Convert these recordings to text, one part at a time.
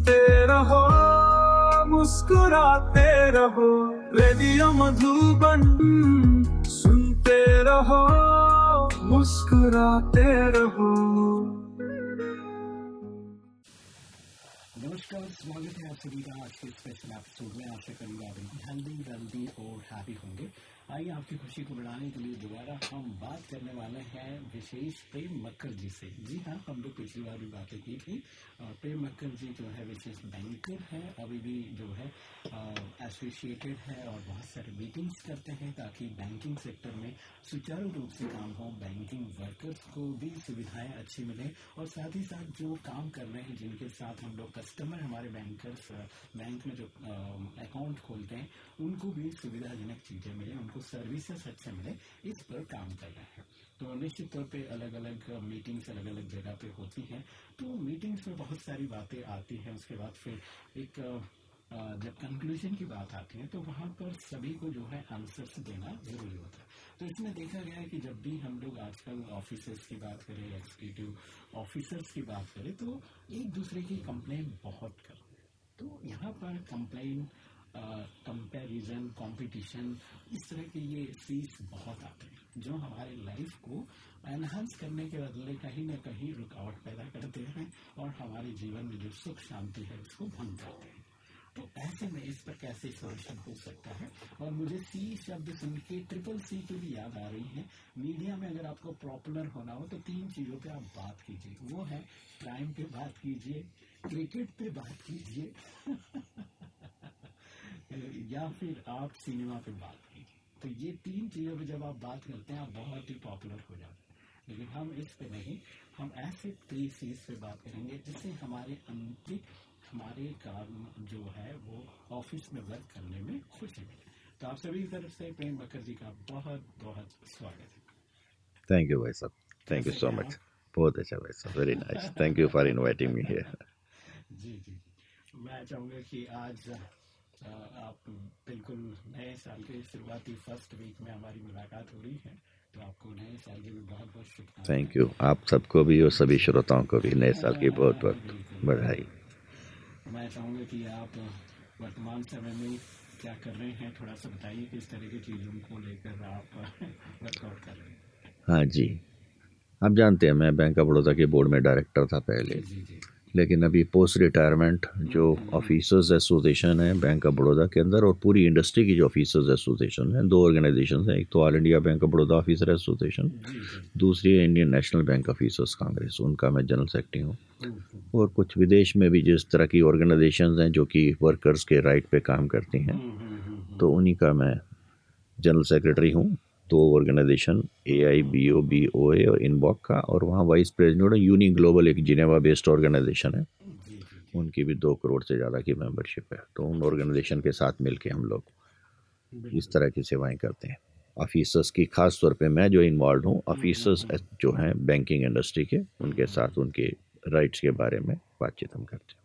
सुनते रहो, मुस्कुराते रहो, रेडियो मधुबन सुनते रहो, मुस्कुराते रहो। नमस्कार, स्वागत है आप सभी का आज के स्पेशल एपिसोड में। आशा करूँगा आप हेल्दी वेल्दी और हैप्पी होंगे। आइए आपकी खुशी को बढ़ाने के लिए दोबारा हम बात करने वाले हैं विशेष प्रेम मक्कर जी से। जी हाँ हम लोग पिछली बार भी बातें की थी। और प्रेम मक्कर जी जो है, विशेष बैंकर है, अभी भी जो है एसोसिएटेड है और बहुत सारे मीटिंग्स करते हैं ताकि बैंकिंग सेक्टर में सुचारू रूप से काम हो बैंकिंग वर्कर्स को भी सुविधाएँ अच्छी मिले और साथ ही साथ जो काम कर रहे हैं, जिनके साथ हम लोग कस्टमर हमारे बैंकर्स बैंक में जो अकाउंट खोलते हैं, उनको भी सुविधाजनक चीज़ें मिले, उनको सर्विसेस अच्छे मिले, इस पर काम कर रहे हैं। तो निश्चित तौर पे अलग अलग मीटिंग्स अलग अलग जगह पे होती हैं। तो मीटिंग्स में बहुत सारी बातें आती हैं, उसके बाद फिर एक जब कंक्लूजन की बात आती है तो वहाँ पर सभी को जो है आंसर्स देना ज़रूरी होता है। तो इसमें देखा गया है कि जब भी हम लोग आजकल ऑफिसर्स की बात करें एग्जीक्यूटिव ऑफिसर्स की बात करें तो एक दूसरे की कंप्लेन बहुत करते हैं। तो यहाँ पर कंप्लेन कंपैरिजन कंपटीशन इस तरह के ये चीज़ बहुत आते हैं। जो हमारे लाइफ को एनहांस करने के बदले कहीं ना कहीं रुकावट पैदा करते हैं और हमारे जीवन में जो सुख शांति है उसको भंग करते हैं। तो ऐसे में इस पर कैसे सोल्यूशन हो सकता है? और मुझे सी शब्द सुन के ट्रिपल सी की भी याद आ रही है। मीडिया में अगर आपको पॉपुलर होना हो तो तीन चीज़ों पे आप बात कीजिए। वो है क्राइम पे बात कीजिए क्रिकेट पे बात कीजिए, या फिर आप सिनेमा पे बात तो ये तीन चीज़ों पे जब आप बात करते हैं आप बहुत ही पॉपुलर हो जाते हैं। लेकिन हम इस पे नहीं हम ऐसे थ्री चीज़ पे बात करेंगे जिससे हमारे अंतिम हमारे काम जो है वो ऑफ़िस में वर्क करने में खुशी मिले तो आप सभी की तरफ़ से प्रेम बकर जी का बहुत बहुत स्वागत है। थैंक यू भाई साहब। थैंक यू सो मच बहुत अच्छा भाई साहब। Very nice thank you for inviting me here जी जी। मैं चाहूँगा कि आज आप बिल्कुल नए साल के शुरुआती फ़र्स्ट वीक में हमारी मुलाकात हो रही है तो आपको नए साल की भी बहुत बहुत शुभकामनाएँ। थैंक यू आप सबको भी और सभी श्रोताओं को भी नए साल की बहुत बहुत बधाई। मैं चाहूँगा कि आप वर्तमान समय में क्या कर रहे हैं थोड़ा सा बताइए किस तरह की चीज़ों को लेकर आप वर्कआउट कर रहे हैं। हाँ जी। आप जानते हैं मैं बैंक ऑफ़ बड़ौदा के बोर्ड में डायरेक्टर था पहले। जी जी। लेकिन अभी पोस्ट रिटायरमेंट जो ऑफिसर्स एसोसिएशन है बैंक ऑफ़ बड़ौदा के अंदर और पूरी इंडस्ट्री की जो ऑफिसर्स एसोसिएशन है, दो ऑर्गेनाइजेशन हैं, एक तो all India bank of Baroda officer association दूसरी है Indian national bank officers congress उनका मैं जनरल सेक्रेटरी हूँ। और कुछ विदेश में भी जिस तरह की ऑर्गेनाइजेशन हैं जो कि वर्कर्स के राइट पर काम करती हैं तो उन्हीं का मैं जनरल सेक्रेटरी हूँ। दो organisation A I B O B O A और इनबॉक का और वहाँ वाइस प्रेसिडेंट यूनी ग्लोबल एक जिनेवा बेस्ड ऑर्गेनाइजेशन है। उनकी भी दो करोड़ से ज़्यादा की मेंबरशिप है। तो उन ऑर्गेनाइजेशन के साथ मिलके हम लोग इस तरह की सेवाएँ करते हैं। ऑफिसर्स की खास तौर पे मैं जो इन्वॉल्व हूँ ऑफिसर्स जो हैं बैंकिंग इंडस्ट्री के उनके साथ उनके राइट्स के बारे में बातचीत हम करते हैं।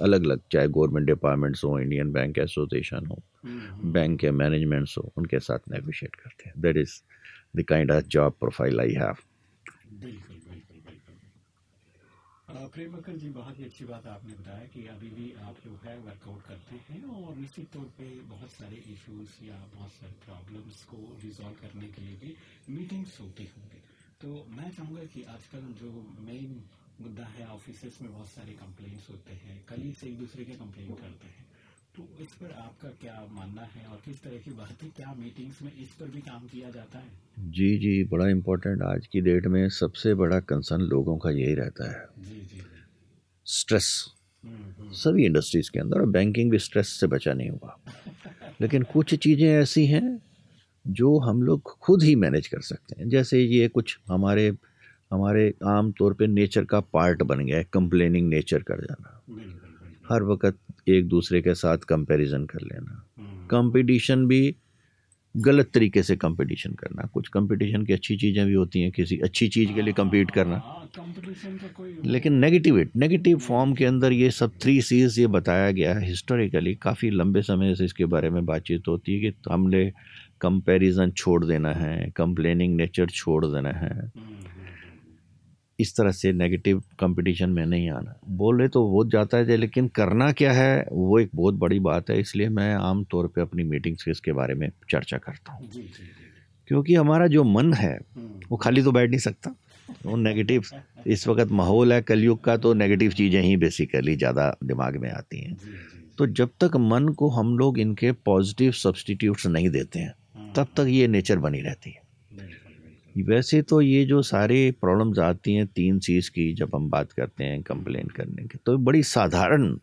अलग अलग चाहे गवर्नमेंट डिपार्टमेंट्स हो इंडियन बैंक एसोसिएशन हो हम्म, हम्म, बैंक के मैनेजमेंट्स हो उनके साथ नेगोशिएट करते हैं। That is the kind of job profile I have बिल्कुल बिल्कुल बिल्कुल। प्रेम बकर जी बहुत ही अच्छी बात आपने बताया कि अभी भी आप जो है वर्कआउट करते हैं और निश्चित तौर पे बहुत सारे इश्यूज़ या बहुत सारे प्रॉब्लम्स को रिजॉल्व करने के लिए भी मीटिंग्स होती होंगी। तो मैं चाहूँगा कि आजकल जो मेन मुद्दा है ऑफिसेस में बहुत सारे कंप्लेंट्स होते हैं कलीग से एक दूसरे के कंप्लेन करते हैं। तो इस पर आपका क्या मानना है और किस तरह की बातें क्या मीटिंग्स में इस पर भी काम किया जाता है? जी जी बड़ा इम्पोर्टेंट आज की डेट में सबसे बड़ा कंसर्न लोगों का यही रहता है। जी जी स्ट्रेस हम्म, हम्म, सभी इंडस्ट्रीज़ के अंदर और बैंकिंग भी स्ट्रेस से बचा नहीं हुआ। लेकिन कुछ चीज़ें ऐसी हैं जो हम लोग खुद ही मैनेज कर सकते हैं। जैसे ये कुछ हमारे हमारे आम तौर पे नेचर का पार्ट बन गया है कंप्लेनिंग नेचर कर जाना। हर वक्त एक दूसरे के साथ कंपैरिजन कर लेना। हम्म, कंपटीशन भी गलत तरीके से कंपटीशन करना। कुछ कंपटीशन की अच्छी चीज़ें भी होती हैं किसी अच्छी चीज़ के लिए कम्पीट करना। हाँ, कंपटीशन का कोई लेकिन नेगेटिव नेगेटिव फॉर्म के अंदर ये सब थ्री सीज ये बताया गया है हिस्टोरिकली काफ़ी लंबे समय से इसके बारे में बातचीत होती है कि हमने कंपैरिजन छोड़ देना है कंप्लेनिंग नेचर छोड़ देना है। हम्म, हम्म, हम्म, इस तरह से नेगेटिव कंपटीशन में नहीं आना। बोले तो वो जाता है लेकिन करना क्या है वो एक बहुत बड़ी बात है इसलिए मैं आम तौर पे अपनी मीटिंग्स में इसके बारे में चर्चा करता हूँ। क्योंकि हमारा जो मन है हम्म, वो खाली तो बैठ नहीं सकता। वो नेगेटिव इस वक्त माहौल है कलयुग का तो नेगेटिव चीज़ें ही बेसिकली ज़्यादा दिमाग में आती हैं। तो जब तक मन को हम लोग इनके पॉजिटिव सब्सटीट्यूट्स नहीं देते हैं हम्म, तब तक ये नेचर बनी रहती है। वैसे तो ये जो सारे प्रॉब्लम्स आती हैं तीन चीज़ की जब हम बात करते हैं कंप्लेन करने की तो बड़ी साधारण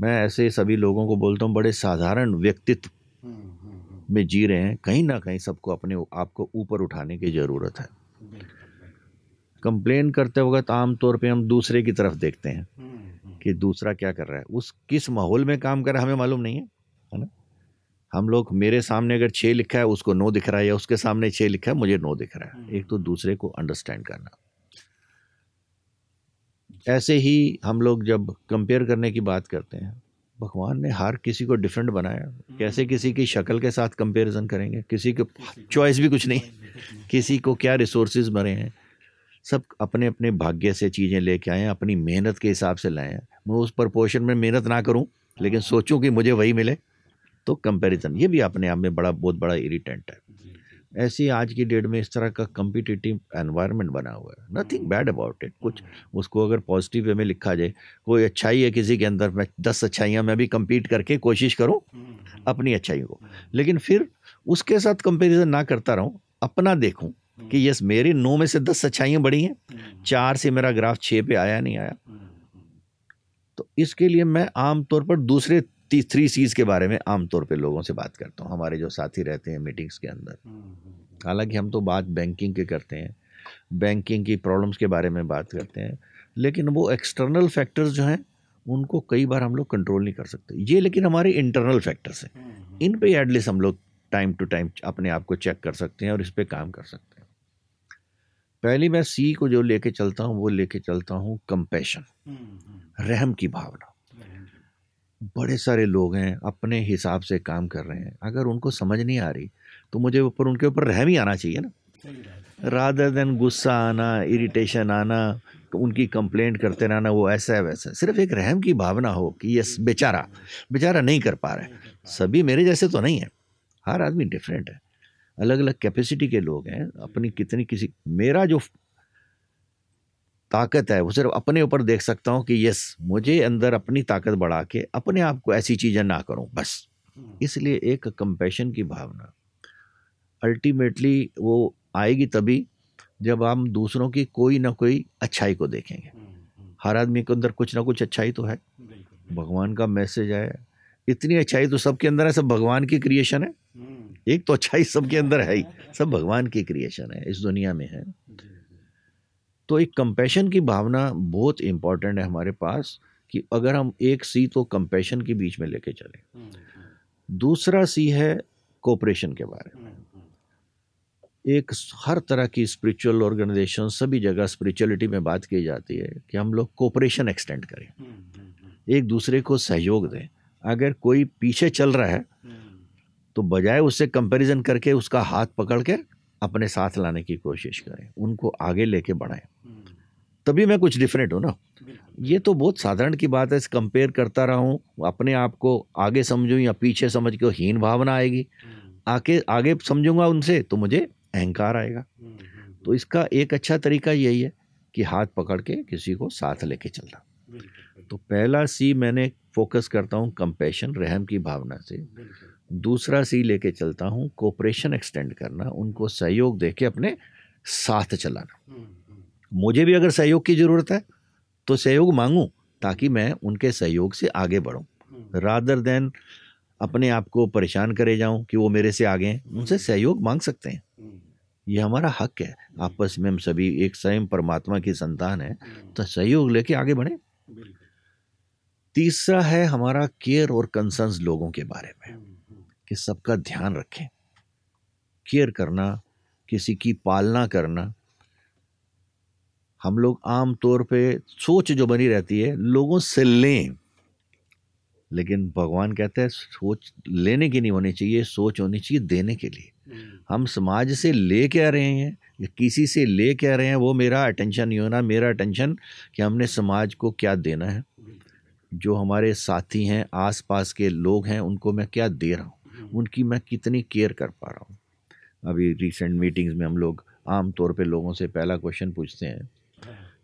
मैं ऐसे सभी लोगों को बोलता हूँ बड़े साधारण व्यक्तित्व हम्म, हम्म, हम्म, में जी रहे हैं। कहीं ना कहीं सबको अपने आप को ऊपर उठाने की ज़रूरत है। कंप्लेन करते वक्त आमतौर पे हम दूसरे की तरफ़ देखते हैं कि दूसरा क्या कर रहा है उस किस माहौल में काम कर रहा है हमें मालूम नहीं है है ना? हम लोग मेरे सामने अगर छः लिखा है उसको नो दिख रहा है या उसके सामने छः लिखा है मुझे नो दिख रहा है। एक तो दूसरे को अंडरस्टैंड करना। ऐसे ही हम लोग जब कंपेयर करने की बात करते हैं भगवान ने हर किसी को डिफरेंट बनाया। कैसे किसी की शक्ल के साथ कंपैरिजन करेंगे? किसी के चॉइस भी कुछ नहीं। किसी को क्या रिसोर्सेज मरे हैं? सब अपने अपने भाग्य से चीज़ें लेके आए हैं अपनी मेहनत के हिसाब से लाए हैं। मैं उस प्रपोर्शन में मेहनत ना करूँ लेकिन सोचूं कि मुझे वही मिले। तो कंपैरिजन ये भी अपने आप में बड़ा बहुत बड़ा इरिटेंट है। ऐसी आज की डेट में इस तरह का कम्पिटिटिव एनवायरनमेंट बना हुआ है। नथिंग बैड अबाउट इट कुछ उसको अगर पॉजिटिव वे में लिखा जाए कोई अच्छाई है किसी के अंदर मैं दस अच्छाइयाँ मैं भी कम्पीट करके कोशिश करूँ हम्म, हम्म, अपनी अच्छाई को। लेकिन फिर उसके साथ कंपैरिजन ना करता रहूँ अपना देखूँ कि यस मेरे नौ में से दस अच्छाइयाँ बड़ी हैं हम्म, चार से मेरा ग्राफ छः पे आया नहीं आया। हम्म, हम्म, तो इसके लिए मैं आमतौर पर दूसरे थ्री सीज के बारे में आमतौर पे लोगों से बात करता हूँ। हमारे जो साथी रहते हैं मीटिंग्स के अंदर। हम्म, हम्म, हालाँकि हम तो बात बैंकिंग के करते हैं। बैंकिंग की प्रॉब्लम्स के बारे में बात करते हैं। लेकिन वो एक्सटर्नल फैक्टर्स जो हैं उनको कई बार हम लोग कंट्रोल नहीं कर सकते। ये लेकिन हमारे इंटरनल फैक्टर्स हैं। हम्म, हम्म, इन पे एटलीस्ट हम लोग टाइम टू टाइम अपने आप को चेक कर सकते हैं और इस पर काम कर सकते हैं। पहली मैं सी को जो लेके चलता हूँ वो लेके चलता हूँ कंपैशन हम्म, हम्म, रहम की भावना। हम्म, बड़े सारे लोग हैं, अपने हिसाब से काम कर रहे हैं। अगर उनको समझ नहीं आ रही तो मुझे ऊपर, उनके ऊपर रहम ही आना चाहिए ना। रादर देन गुस्सा आना इरिटेशन आना, उनकी कंप्लेंट करते रहना, वो ऐसा है, वैसा। सिर्फ़ एक रहम की भावना हो कि यस, बेचारा बेचारा नहीं कर पा रहा सभी मेरे जैसे तो नहीं है। हर आदमी डिफरेंट है। अलग अलग कैपेसिटी के लोग हैं। अपनी कितनी किसी, मेरा जो ताकत है वो सिर्फ़ अपने ऊपर देख सकता हूँ कि यस मुझे अंदर अपनी ताकत बढ़ा के अपने आप को ऐसी चीज़ें ना करूँ बस। हम्म, इसलिए एक कंपैशन की भावना। अल्टीमेटली वो आएगी तभी जब हम दूसरों की कोई ना कोई अच्छाई को देखेंगे। हम्म, हम्म, हर आदमी के अंदर कुछ ना कुछ अच्छाई तो है। भगवान का मैसेज है इतनी अच्छाई तो सबके अंदर है सब भगवान की क्रिएशन है। एक तो अच्छाई सबके अंदर है ही सब भगवान की क्रिएशन है इस दुनिया में है। तो एक कंपैशन की भावना बहुत इंपॉर्टेंट है हमारे पास कि अगर हम एक सी तो कंपैशन के बीच में लेके चले। हम्म, हम्म, दूसरा सी है कोऑपरेशन के बारे में। हम्म, एक हर तरह की स्पिरिचुअल ऑर्गेनाइजेशन सभी जगह स्पिरिचुअलिटी में बात की जाती है कि हम लोग कोऑपरेशन एक्सटेंड करें। एक दूसरे को सहयोग दें। अगर कोई पीछे चल रहा है तो बजाय उससे कंपैरिजन करके उसका हाथ पकड़ के अपने साथ लाने की कोशिश करें उनको आगे लेके बढ़ाएँ। हम्म, तभी मैं कुछ डिफरेंट हूँ ना। ये तो बहुत साधारण की बात है इस कंपेयर करता रहा हूँ अपने आप को आगे समझूं या पीछे समझ के हीन भावना आएगी। हम्म, आके आगे समझूँगा उनसे तो मुझे अहंकार आएगा। हम्म, तो इसका एक अच्छा तरीका यही है कि हाथ पकड़ के किसी को साथ लेके चलना। तो पहला सी मैंने फोकस करता हूँ कंपैशन रहम की भावना से। दूसरा सी लेके चलता हूँ कोऑपरेशन एक्सटेंड करना उनको सहयोग दे के अपने साथ चलाना। हम्म, हम्म, मुझे भी अगर सहयोग की ज़रूरत है तो सहयोग मांगूँ ताकि मैं उनके सहयोग से आगे बढ़ूं। हम्म, रादर देन अपने आप को परेशान करे जाऊँ कि वो मेरे से आगे हैं उनसे सहयोग मांग सकते हैं। हम्म, ये हमारा हक है। आपस में हम सभी एक स्वयं परमात्मा की संतान है तो सहयोग लेके आगे बढ़े। तीसरा है हमारा केयर और कंसर्न्स लोगों के बारे में। कि सबका ध्यान रखें। केयर करना किसी की पालना करना। हम लोग आम तौर पे सोच जो बनी रहती है लोगों से लें। लेकिन भगवान कहते हैं सोच लेने की नहीं होनी चाहिए सोच होनी चाहिए देने के लिए। हम समाज से ले क्या रहे हैं? या किसी से ले क्या रहे हैं? वो मेरा अटेंशन नहीं होना मेरा अटेंशन कि हमने समाज को क्या देना है। जो हमारे साथी हैं आसपास के लोग हैं उनको मैं क्या दे रहा हूँ? उनकी मैं कितनी केयर कर पा रहा हूँ। अभी रिसेंट मीटिंग्स में हम लोग आम तौर पे लोगों से पहला क्वेश्चन पूछते हैं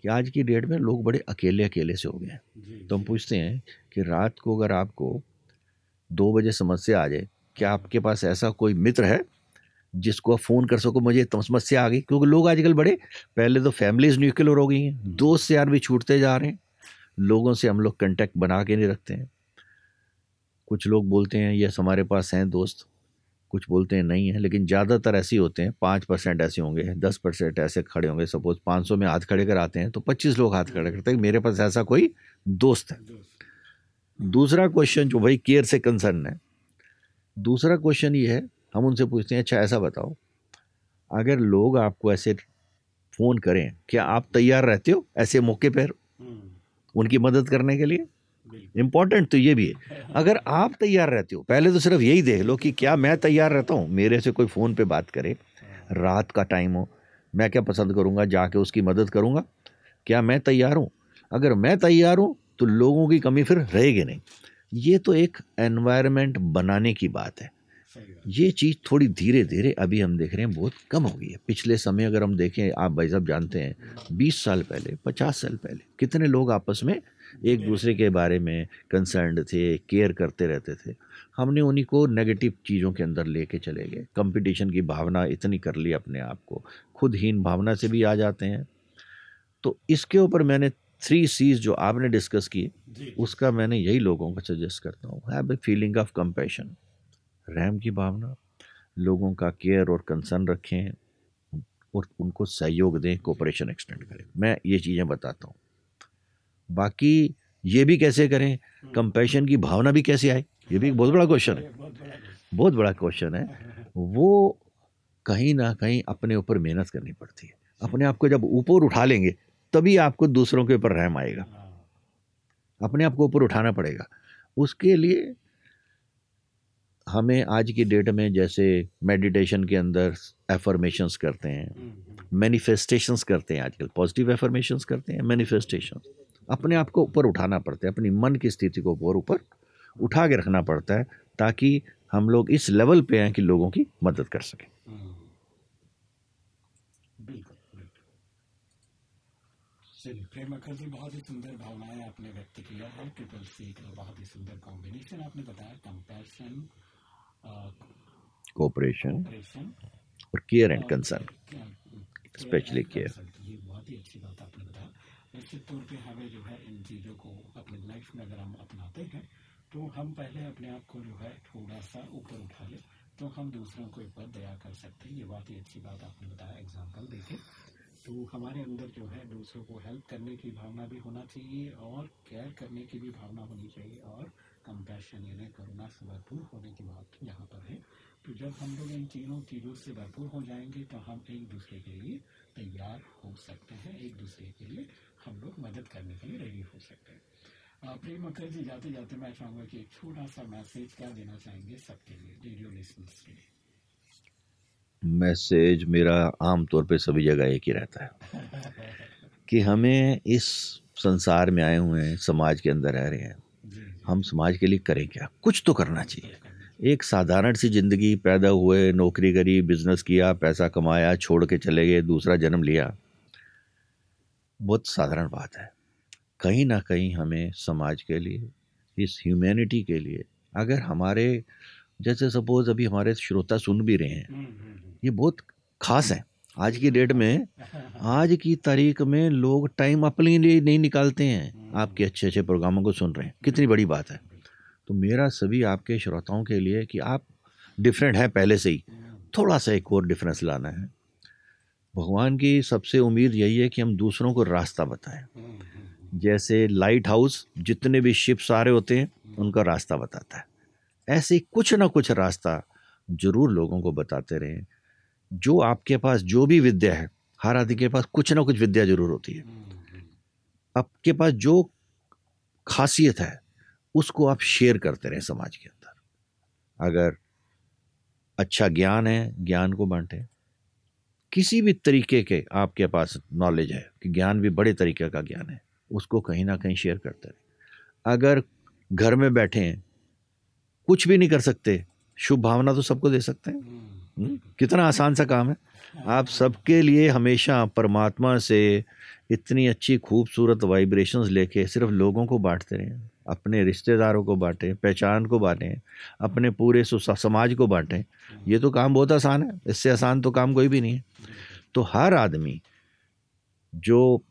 कि आज की डेट में लोग बड़े अकेले अकेले से हो गए हैं। तो हम पूछते हैं कि रात को अगर आपको दो बजे समस्या आ जाए क्या आपके पास ऐसा कोई मित्र है जिसको आप फ़ोन कर सको मुझे तो समस्या आ गई? क्योंकि लोग आजकल बड़े पहले तो फैमिलीज़ न्यूक्लियर हो गई हैं दोस्त यार भी छूटते जा रहे हैं। लोगों से हम लोग कंटेक्ट बना के नहीं रखते हैं। कुछ लोग बोलते हैं यस हमारे पास हैं दोस्त। कुछ बोलते हैं नहीं है। लेकिन ज़्यादातर ऐसे होते हैं पाँच परसेंट ऐसे होंगे दस परसेंट ऐसे खड़े होंगे। सपोज़ पाँच सौ में हाथ खड़े कराते हैं तो पच्चीस लोग हाथ खड़े करते हैं मेरे पास ऐसा कोई दोस्त है। दूसरा क्वेश्चन जो भाई केयर से कंसर्न है दूसरा क्वेश्चन ये है हम उनसे पूछते हैं अच्छा ऐसा बताओ अगर लोग आपको ऐसे फ़ोन करें क्या आप तैयार रहते हो ऐसे मौके पर उनकी मदद करने के लिए? इंपॉर्टेंट तो ये भी है। अगर आप तैयार रहते हो पहले तो सिर्फ़ यही देख लो कि क्या मैं तैयार रहता हूँ मेरे से कोई फ़ोन पे बात करे रात का टाइम हो मैं क्या पसंद करूँगा जाके उसकी मदद करूँगा? क्या मैं तैयार हूँ? अगर मैं तैयार हूँ तो लोगों की कमी फिर रहेगी नहीं। ये तो एक एनवायरनमेंट बनाने की बात है। ये चीज़ थोड़ी धीरे धीरे अभी हम देख रहे हैं बहुत कम हो गई है। पिछले समय अगर हम देखें आप भाई साहब जानते हैं बीस साल पहले पचास साल पहले कितने लोग आपस में एक दूसरे के बारे में कंसर्न थे केयर करते रहते थे। हमने उन्हीं को नेगेटिव चीज़ों के अंदर लेके चले गए। कंपटीशन की भावना इतनी कर ली अपने आप को। खुदहीन भावना से भी आ जाते हैं। तो इसके ऊपर मैंने थ्री सीज जो आपने डिस्कस की उसका मैंने यही लोगों को सजेस्ट करता हूँ। Have a feeling of compassion रहम की भावना। लोगों का केयर और कंसर्न रखें और उनको सहयोग दें कोऑपरेशन एक्सटेंड करें। मैं ये चीज़ें बताता हूँ। बाकी ये भी कैसे करें? कंपैशन की भावना भी कैसे आए? ये भी एक बहुत बड़ा क्वेश्चन है। बहुत बड़ा क्वेश्चन है। वो कहीं ना कहीं अपने ऊपर मेहनत करनी पड़ती है। अपने आप को जब ऊपर उठा लेंगे तभी आपको दूसरों के ऊपर रहम आएगा। अपने आप को ऊपर उठाना पड़ेगा। उसके लिए हमें आज की डेट में जैसे मेडिटेशन के अंदर एफर्मेशंस करते हैं। मैनिफेस्टेशंस करते हैं आजकल। पॉजिटिव एफर्मेशंस करते हैं मैनिफेस्टेशन अपने आप को ऊपर उठाना पड़ता है अपनी मन की स्थिति को और ऊपर उठा के रखना पड़ता है ताकि हम लोग इस लेवल पे आए कि लोगों की मदद कर सकें। चलिए प्रेम अखर बहुत ही सुंदर भावनाएँ आपने व्यक्त किया है। ट्रिपल सी का बहुत ही सुंदर कॉम्बिनेशन आपने बताया कंपैशन कोऑपरेशन और care and concern specially care ये बहुत ही अच्छी बात आपने बताया। निश्चित तौर पे हमें जो है इन चीज़ों को अपनी लाइफ में अगर हम अपनाते हैं तो हम पहले अपने आप को जो है थोड़ा सा ऊपर उठा लें तो हम दूसरों के ऊपर दया कर सकते हैं। ये बहुत ही अच्छी बात आपने बताया एग्ज़ाम्पल देखें। तो हमारे अंदर जो है दूसरों को हेल्प करने की भावना भी होना चाहिए और केयर करने की भी भावना होनी चाहिए और कंपैशन यानी करुणा से भरपूर होने की बात यहाँ पर है। तो जब हम लोग इन तीनों चीज़ों से भरपूर हो जाएँगे तो हम एक दूसरे के लिए तैयार हो सकते हैं एक दूसरे के लिए हम लोग मदद करने के लिए रेडी हो सकते हैं। प्रेम अकर जी जाते जाते मैं चाहूँगा कि एक छोटा सा मैसेज क्या देना चाहेंगे सबके लिए रेडियो लिसनर्स के लिए? मैसेज मेरा आम तौर पे सभी जगह एक ही रहता है। कि हमें इस संसार में आए हुए हैं समाज के अंदर रह रहे हैं। हम समाज के लिए करें क्या? कुछ तो करना चाहिए। एक साधारण सी ज़िंदगी पैदा हुए नौकरी करी बिज़नेस किया पैसा कमाया छोड़ के चले गए दूसरा जन्म लिया। बहुत साधारण बात है। कहीं ना कहीं हमें समाज के लिए इस ह्यूमैनिटी के लिए अगर हमारे जैसे सपोज़ अभी हमारे श्रोता सुन भी रहे हैं हम्म, हम्म, हम्म। ये बहुत खास है। आज की डेट में आज की तारीख में लोग टाइम अपने लिए नहीं निकालते हैं। आपके अच्छे अच्छे प्रोग्रामों को सुन रहे हैं। कितनी बड़ी बात है। तो मेरा सभी आपके श्रोताओं के लिए कि आप डिफरेंट हैं पहले से ही। थोड़ा सा एक और डिफरेंस लाना है। भगवान की सबसे उम्मीद यही है कि हम दूसरों को रास्ता बताएँ। जैसे लाइट हाउस जितने भी शिप्स आ रहे होते हैं, उनका रास्ता बताता है। ऐसे कुछ ना कुछ रास्ता ज़रूर लोगों को बताते रहें। जो आपके पास जो भी विद्या है, हर आदमी के पास कुछ ना कुछ विद्या ज़रूर होती है। आपके पास जो खासियत है उसको आप शेयर करते रहें समाज के अंदर। अगर अच्छा ज्ञान है ज्ञान को बांटें। किसी भी तरीके के आपके पास नॉलेज है कि ज्ञान भी बड़े तरीके का ज्ञान है उसको कहीं ना कहीं शेयर करते रहें। अगर घर में बैठे हैं कुछ भी नहीं कर सकते शुभ भावना तो सबको दे सकते हैं। हम्म, कितना आसान सा काम है। आप सबके लिए हमेशा परमात्मा से इतनी अच्छी खूबसूरत वाइब्रेशंस लेके सिर्फ़ लोगों को बांटते रहें। अपने रिश्तेदारों को बांटें, पहचान को बांटें, अपने पूरे समाज को बांटें। ये तो काम बहुत आसान है, इससे आसान तो काम कोई भी नहीं है। तो हर आदमी जो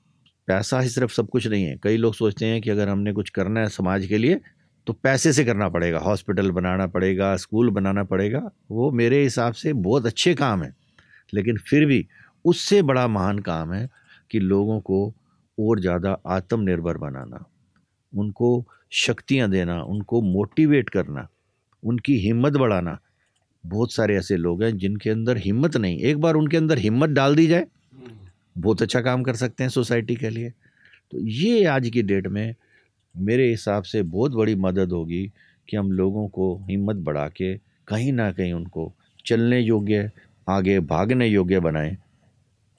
पैसा ही सिर्फ़ सब कुछ नहीं है, कई लोग सोचते हैं कि अगर हमने कुछ करना है समाज के लिए तो पैसे से करना पड़ेगा, हॉस्पिटल बनाना पड़ेगा, स्कूल बनाना पड़ेगा, वो मेरे हिसाब से बहुत अच्छे काम है। लेकिन फिर भी उससे बड़ा महान काम है कि लोगों को और ज़्यादा आत्मनिर्भर बनाना, उनको शक्तियाँ देना उनको मोटिवेट करना उनकी हिम्मत बढ़ाना। बहुत सारे ऐसे लोग हैं जिनके अंदर हिम्मत नहीं। एक बार उनके अंदर हिम्मत डाल दी जाए बहुत अच्छा काम कर सकते हैं सोसाइटी के लिए। तो ये आज की डेट में मेरे हिसाब से बहुत बड़ी मदद होगी कि हम लोगों को हिम्मत बढ़ा के कहीं ना कहीं उनको चलने योग्य आगे भागने योग्य बनाएँ।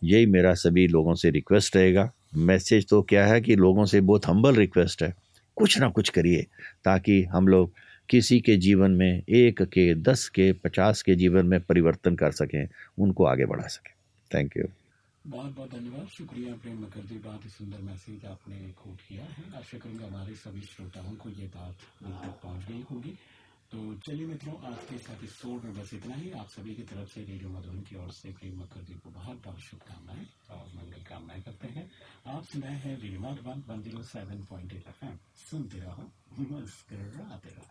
यही मेरा सभी लोगों से रिक्वेस्ट रहेगा। मैसेज तो क्या है कि लोगों से बहुत हम्बल रिक्वेस्ट है। कुछ ना कुछ करिए, ताकि हम लोग किसी के जीवन में, एक के, दस के, पचास के जीवन में परिवर्तन कर सकें, उनको आगे बढ़ा सकें। थैंक यू बहुत बहुत धन्यवाद। शुक्रिया प्रेम मुखर्जी, बहुत ही सुंदर मैसेज आपने कोट किया है। आशा करूँगा हमारे सभी श्रोताओं को ये बात उन तक पहुँच गई होगी। तो चलिए मित्रों, आज के इस एपिसोड में बस इतना ही। आप सभी की तरफ़ से रेडियो मधुबन की ओर से प्रेम मुखर्जी को बहुत बहुत शुभकामनाएँ और मंगल कामनाएँ करते हैं। आप सुनाए हैं radio Madhuban one zero seven point eight F M सुनते रहो, मुस्कराते रहो।